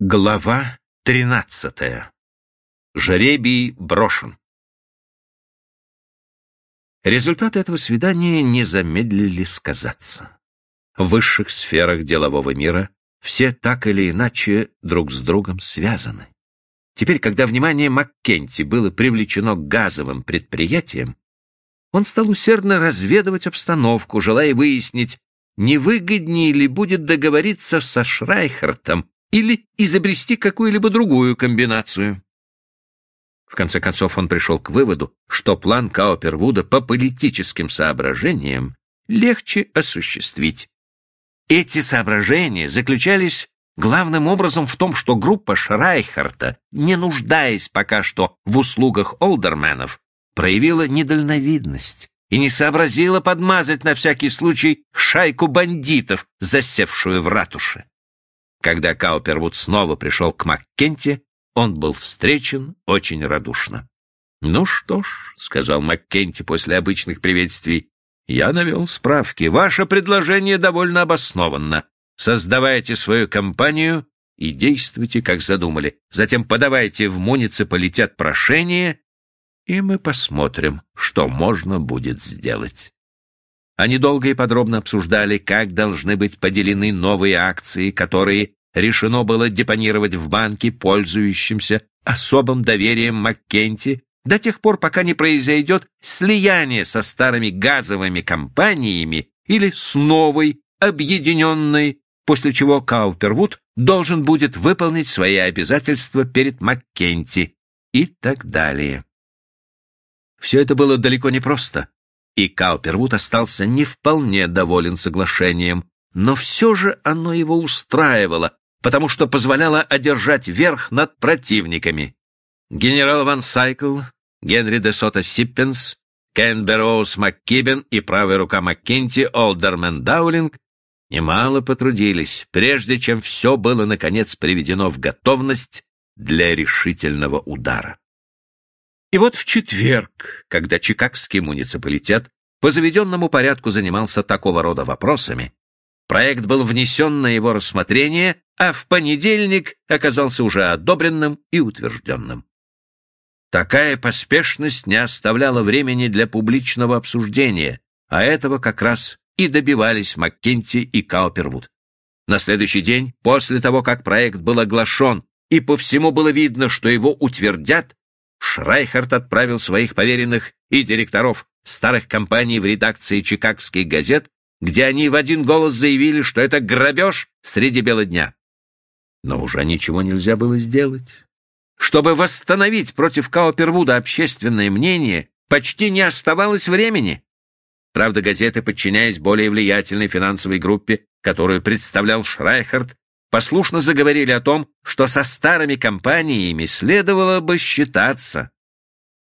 Глава тринадцатая. Жребий брошен. Результаты этого свидания не замедлили сказаться. В высших сферах делового мира все так или иначе друг с другом связаны. Теперь, когда внимание Маккенти было привлечено к газовым предприятиям, он стал усердно разведывать обстановку, желая выяснить, не выгоднее ли будет договориться со Шрайхартом или изобрести какую-либо другую комбинацию. В конце концов он пришел к выводу, что план Каупервуда по политическим соображениям легче осуществить. Эти соображения заключались главным образом в том, что группа Шрайхарта, не нуждаясь пока что в услугах олдерменов, проявила недальновидность и не сообразила подмазать на всякий случай шайку бандитов, засевшую в ратуше. Когда Каупервуд снова пришел к Маккенти, он был встречен очень радушно. «Ну что ж», — сказал Маккенти после обычных приветствий, — «я навел справки. Ваше предложение довольно обоснованно. Создавайте свою компанию и действуйте, как задумали. Затем подавайте в муниципалитет прошение, и мы посмотрим, что можно будет сделать». Они долго и подробно обсуждали, как должны быть поделены новые акции, которые решено было депонировать в банке, пользующемся особым доверием Маккенти, до тех пор, пока не произойдет слияние со старыми газовыми компаниями или с новой, объединенной, после чего Каупервуд должен будет выполнить свои обязательства перед Маккенти и так далее. Все это было далеко не просто и Каупервуд остался не вполне доволен соглашением, но все же оно его устраивало, потому что позволяло одержать верх над противниками. Генерал Ван Сайкл, Генри де Сота Сиппенс, Кен Берроуз МакКибен и правая рука Маккенти Олдермен Даулинг немало потрудились, прежде чем все было, наконец, приведено в готовность для решительного удара. И вот в четверг, когда Чикагский муниципалитет по заведенному порядку занимался такого рода вопросами, проект был внесен на его рассмотрение, а в понедельник оказался уже одобренным и утвержденным. Такая поспешность не оставляла времени для публичного обсуждения, а этого как раз и добивались Маккенти и Каупервуд. На следующий день, после того, как проект был оглашен, и по всему было видно, что его утвердят, Шрайхард отправил своих поверенных и директоров старых компаний в редакции чикагских газет, где они в один голос заявили, что это грабеж среди бела дня. Но уже ничего нельзя было сделать. Чтобы восстановить против Каупервуда общественное мнение, почти не оставалось времени. Правда, газеты, подчиняясь более влиятельной финансовой группе, которую представлял Шрайхард, послушно заговорили о том, что со старыми компаниями следовало бы считаться,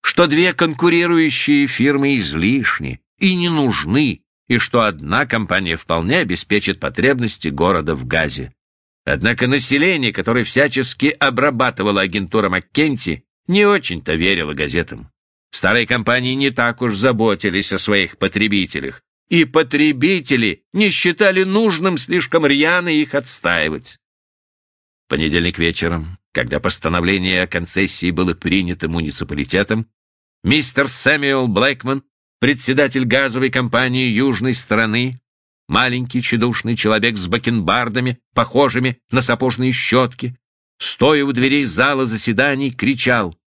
что две конкурирующие фирмы излишни и не нужны, и что одна компания вполне обеспечит потребности города в газе. Однако население, которое всячески обрабатывало агентура Маккенти, не очень-то верило газетам. Старые компании не так уж заботились о своих потребителях, и потребители не считали нужным слишком рьяно их отстаивать. Понедельник вечером, когда постановление о концессии было принято муниципалитетом, мистер Сэмюэл Блэкман, председатель газовой компании южной страны, маленький чедушный человек с бакенбардами, похожими на сапожные щетки, стоя у дверей зала заседаний, кричал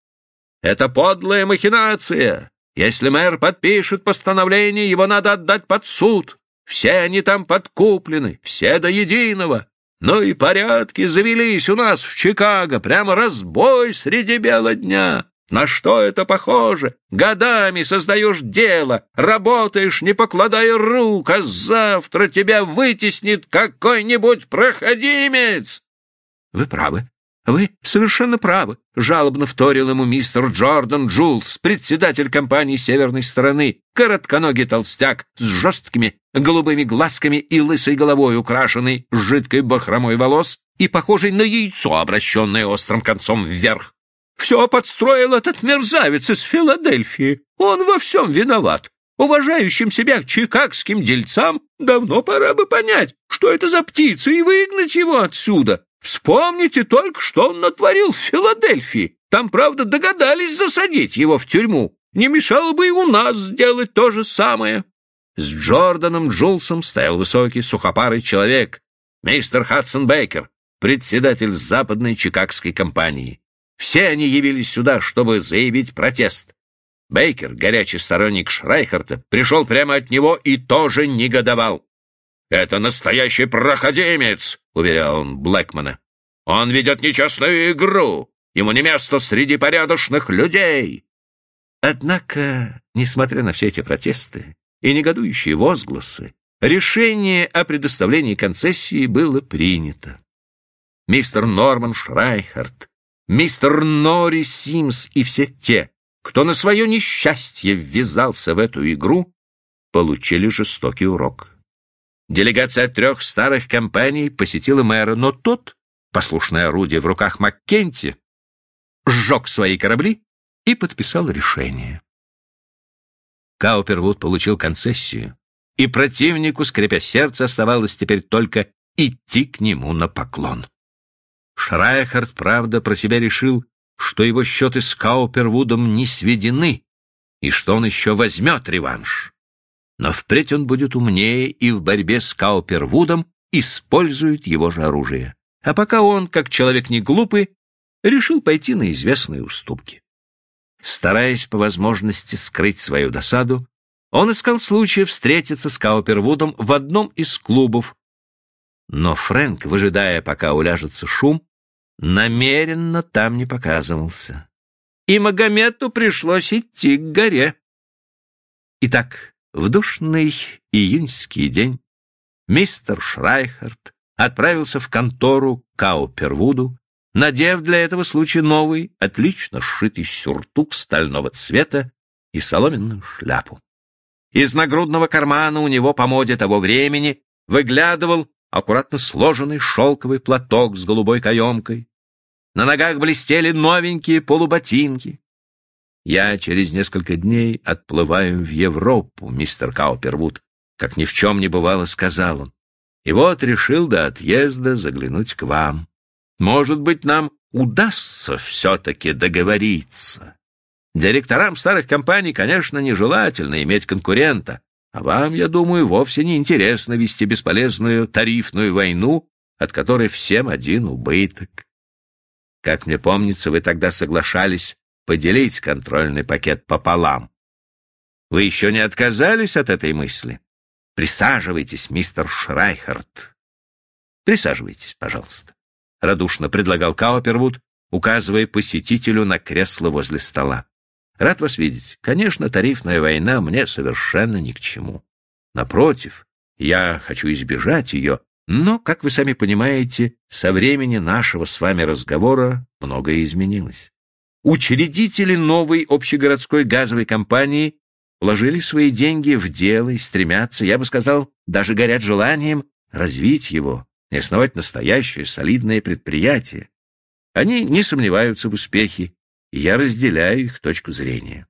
«Это подлая махинация! Если мэр подпишет постановление, его надо отдать под суд. Все они там подкуплены, все до единого. Ну и порядки завелись у нас в Чикаго, прямо разбой среди бела дня. На что это похоже? Годами создаешь дело, работаешь, не покладая рук, а завтра тебя вытеснит какой-нибудь проходимец. Вы правы, «Вы совершенно правы», — жалобно вторил ему мистер Джордан Джулс, председатель компании северной стороны, коротконогий толстяк с жесткими голубыми глазками и лысой головой, украшенный жидкой бахромой волос и похожий на яйцо, обращенное острым концом вверх. «Все подстроил этот мерзавец из Филадельфии. Он во всем виноват. Уважающим себя чикагским дельцам давно пора бы понять, что это за птица, и выгнать его отсюда. Вспомните только, что он натворил в Филадельфии. Там, правда, догадались засадить его в тюрьму. Не мешало бы и у нас сделать то же самое. С Джорданом Джулсом стоял высокий, сухопарый человек, мистер Хадсон Бейкер, председатель западной чикагской компании. Все они явились сюда, чтобы заявить протест. Бейкер, горячий сторонник Шрайхарта, пришел прямо от него и тоже негодовал. «Это настоящий проходимец!» — уверял он Блэкмана. «Он ведет нечестную игру! Ему не место среди порядочных людей!» Однако, несмотря на все эти протесты и негодующие возгласы, решение о предоставлении концессии было принято. Мистер Норман Шрайхард, мистер Нори Симс и все те, кто на свое несчастье ввязался в эту игру, получили жестокий урок. Делегация трех старых компаний посетила мэра, но тот, послушное орудие в руках Маккенти, сжег свои корабли и подписал решение. Каупервуд получил концессию, и противнику, скрипя сердце, оставалось теперь только идти к нему на поклон. Шрайхард, правда, про себя решил, что его счеты с Каупервудом не сведены и что он еще возьмет реванш. Но впредь он будет умнее и в борьбе с Каупервудом использует его же оружие. А пока он, как человек не глупый, решил пойти на известные уступки. Стараясь по возможности скрыть свою досаду, он искал случая встретиться с Каупервудом в одном из клубов. Но Фрэнк, выжидая, пока уляжется шум, намеренно там не показывался. И Магомету пришлось идти к горе. Итак, в душный июньский день мистер Шрайхард отправился в контору Каупервуду, надев для этого случая новый, отлично сшитый сюртук стального цвета и соломенную шляпу. Из нагрудного кармана у него по моде того времени выглядывал аккуратно сложенный шелковый платок с голубой каемкой. На ногах блестели новенькие полуботинки. «Я через несколько дней отплываю в Европу, мистер Каупервуд», как ни в чем не бывало, сказал он. «И вот решил до отъезда заглянуть к вам. Может быть, нам удастся все-таки договориться. Директорам старых компаний, конечно, нежелательно иметь конкурента, а вам, я думаю, вовсе не интересно вести бесполезную тарифную войну, от которой всем один убыток. Как мне помнится, вы тогда соглашались поделить контрольный пакет пополам. Вы еще не отказались от этой мысли? Присаживайтесь, мистер Шрайхард. Присаживайтесь, пожалуйста. Радушно предлагал Каупервуд, указывая посетителю на кресло возле стола. Рад вас видеть. Конечно, тарифная война мне совершенно ни к чему. Напротив, я хочу избежать ее, но, как вы сами понимаете, со времени нашего с вами разговора многое изменилось. Учредители новой общегородской газовой компании вложили свои деньги в дело и стремятся, я бы сказал, даже горят желанием развить его и основать настоящее солидное предприятие. Они не сомневаются в успехе я разделяю их точку зрения.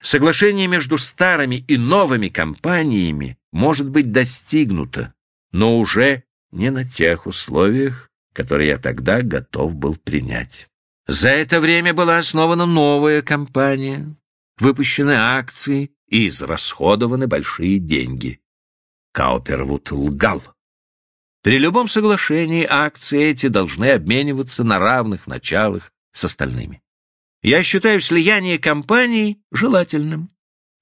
Соглашение между старыми и новыми компаниями может быть достигнуто, но уже не на тех условиях, которые я тогда готов был принять. За это время была основана новая компания, выпущены акции и израсходованы большие деньги. Каупервуд лгал. При любом соглашении акции эти должны обмениваться на равных началах с остальными. Я считаю слияние компаний желательным,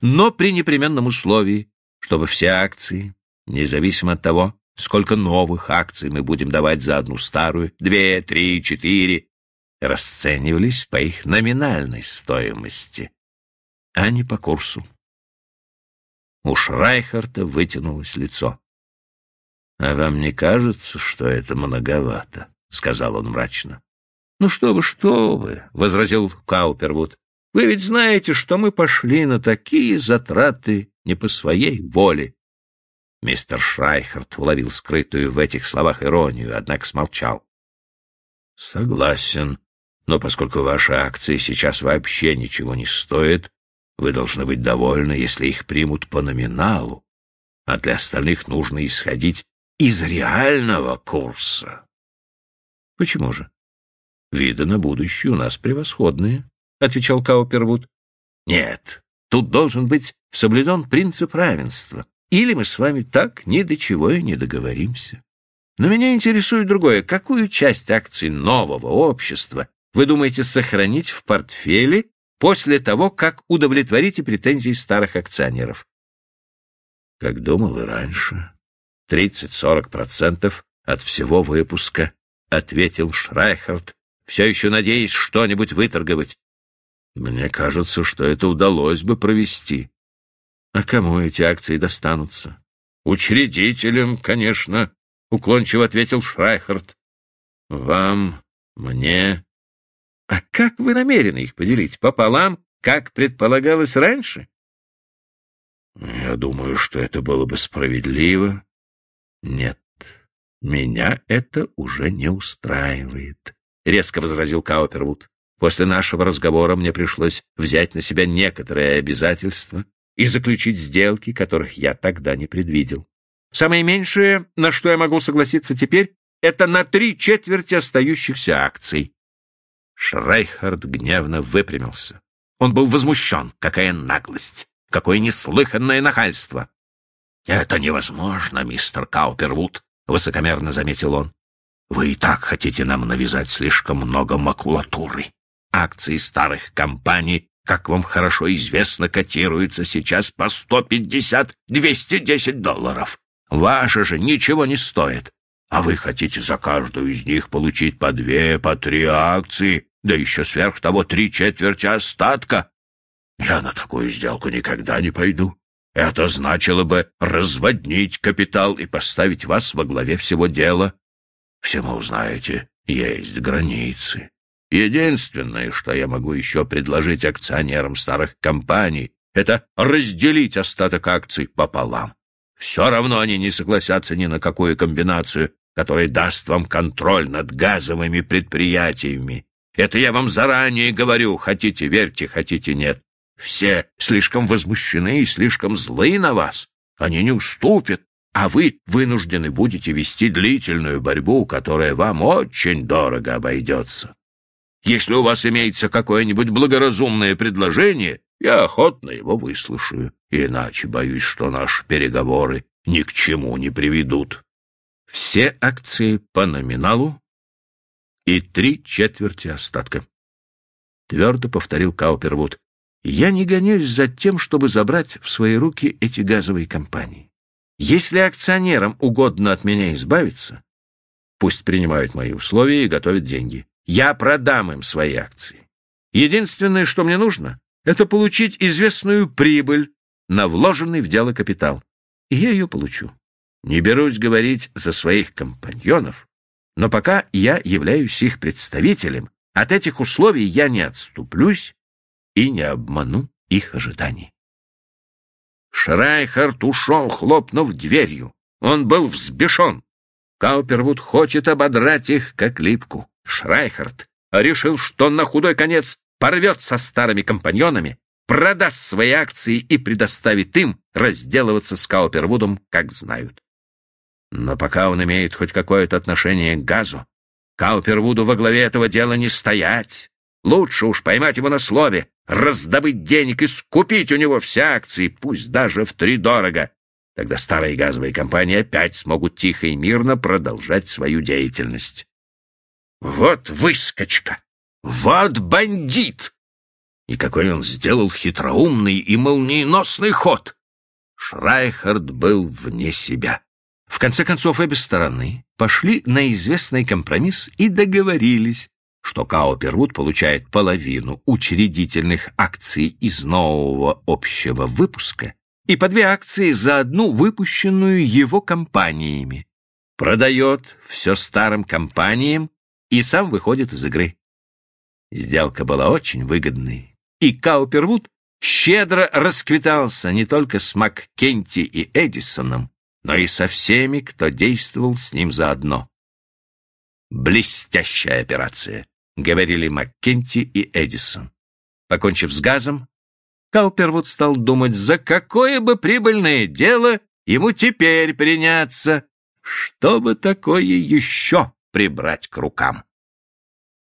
но при непременном условии, чтобы все акции, независимо от того, сколько новых акций мы будем давать за одну старую, две, три, четыре, расценивались по их номинальной стоимости, а не по курсу. У Шрайхарта вытянулось лицо. — А вам не кажется, что это многовато? — сказал он мрачно. «Ну что вы, что вы!» — возразил Каупервуд. «Вы ведь знаете, что мы пошли на такие затраты не по своей воле». Мистер Шрайхард уловил скрытую в этих словах иронию, однако смолчал. «Согласен, но поскольку ваши акции сейчас вообще ничего не стоят, вы должны быть довольны, если их примут по номиналу, а для остальных нужно исходить из реального курса». Почему же? Виды на будущее у нас превосходные, отвечал Каупервуд. Нет, тут должен быть соблюден принцип равенства. Или мы с вами так ни до чего и не договоримся. Но меня интересует другое. Какую часть акций нового общества вы думаете сохранить в портфеле после того, как удовлетворите претензии старых акционеров? Как думал и раньше. 30-40% от всего выпуска, — ответил Шрайхарт, все еще надеясь что-нибудь выторговать. Мне кажется, что это удалось бы провести. А кому эти акции достанутся? Учредителям, конечно, — уклончиво ответил Шрайхарт. Вам, мне. А как вы намерены их поделить? Пополам, как предполагалось раньше? Я думаю, что это было бы справедливо. Нет, меня это уже не устраивает, — резко возразил Каупервуд. После нашего разговора мне пришлось взять на себя некоторые обязательства и заключить сделки, которых я тогда не предвидел. Самое меньшее, на что я могу согласиться теперь, это на три четверти остающихся акций. Шрайхард гневно выпрямился. Он был возмущен. Какая наглость! Какое неслыханное нахальство! — Это невозможно, мистер Каупервуд, — высокомерно заметил он. — Вы и так хотите нам навязать слишком много макулатуры. Акции старых компаний, как вам хорошо известно, котируются сейчас по 150-210 долларов. Ваши же ничего не стоят. А вы хотите за каждую из них получить по две, по три акции, да еще сверх того три четверти остатка. Я на такую сделку никогда не пойду. Это значило бы разводнить капитал и поставить вас во главе всего дела. Всему, знаете, есть границы. Единственное, что я могу еще предложить акционерам старых компаний, это разделить остаток акций пополам. Все равно они не согласятся ни на какую комбинацию, которая даст вам контроль над газовыми предприятиями. Это я вам заранее говорю, хотите верьте, хотите нет. Все слишком возмущены и слишком злы на вас. Они не уступят, а вы вынуждены будете вести длительную борьбу, которая вам очень дорого обойдется. Если у вас имеется какое-нибудь благоразумное предложение, я охотно его выслушаю, иначе боюсь, что наши переговоры ни к чему не приведут. Все акции по номиналу и три четверти остатка. Твердо повторил Каупервуд. Я не гонюсь за тем, чтобы забрать в свои руки эти газовые компании. Если акционерам угодно от меня избавиться, пусть принимают мои условия и готовят деньги. Я продам им свои акции. Единственное, что мне нужно, это получить известную прибыль на вложенный в дело капитал. И я ее получу. Не берусь говорить за своих компаньонов, но пока я являюсь их представителем, от этих условий я не отступлюсь и не обману их ожиданий. Шрайхарт ушел, хлопнув дверью. Он был взбешен. Каупервуд хочет ободрать их, как липку. Шрайхарт решил, что на худой конец порвет со старыми компаньонами, продаст свои акции и предоставит им разделываться с Каупервудом, как знают. Но пока он имеет хоть какое-то отношение к газу, Каупервуду во главе этого дела не стоять. Лучше уж поймать его на слове, раздобыть денег и скупить у него все акции, пусть даже втридорого. Тогда старые газовые компании опять смогут тихо и мирно продолжать свою деятельность. Вот выскочка! Вот бандит! И какой он сделал хитроумный и молниеносный ход! Шрайхард был вне себя. В конце концов, обе стороны пошли на известный компромисс и договорились, что Каупервуд получает половину учредительных акций из нового общего выпуска и по две акции за одну выпущенную его компаниями, продает все старым компаниям и сам выходит из игры. Сделка была очень выгодной, и Каупервуд щедро расквитался не только с Маккенти и Эдисоном, но и со всеми, кто действовал с ним заодно. «Блестящая операция», — говорили Маккенти и Эдисон. Покончив с газом, Каупервуд стал думать, за какое бы прибыльное дело ему теперь приняться, чтобы такое еще прибрать к рукам.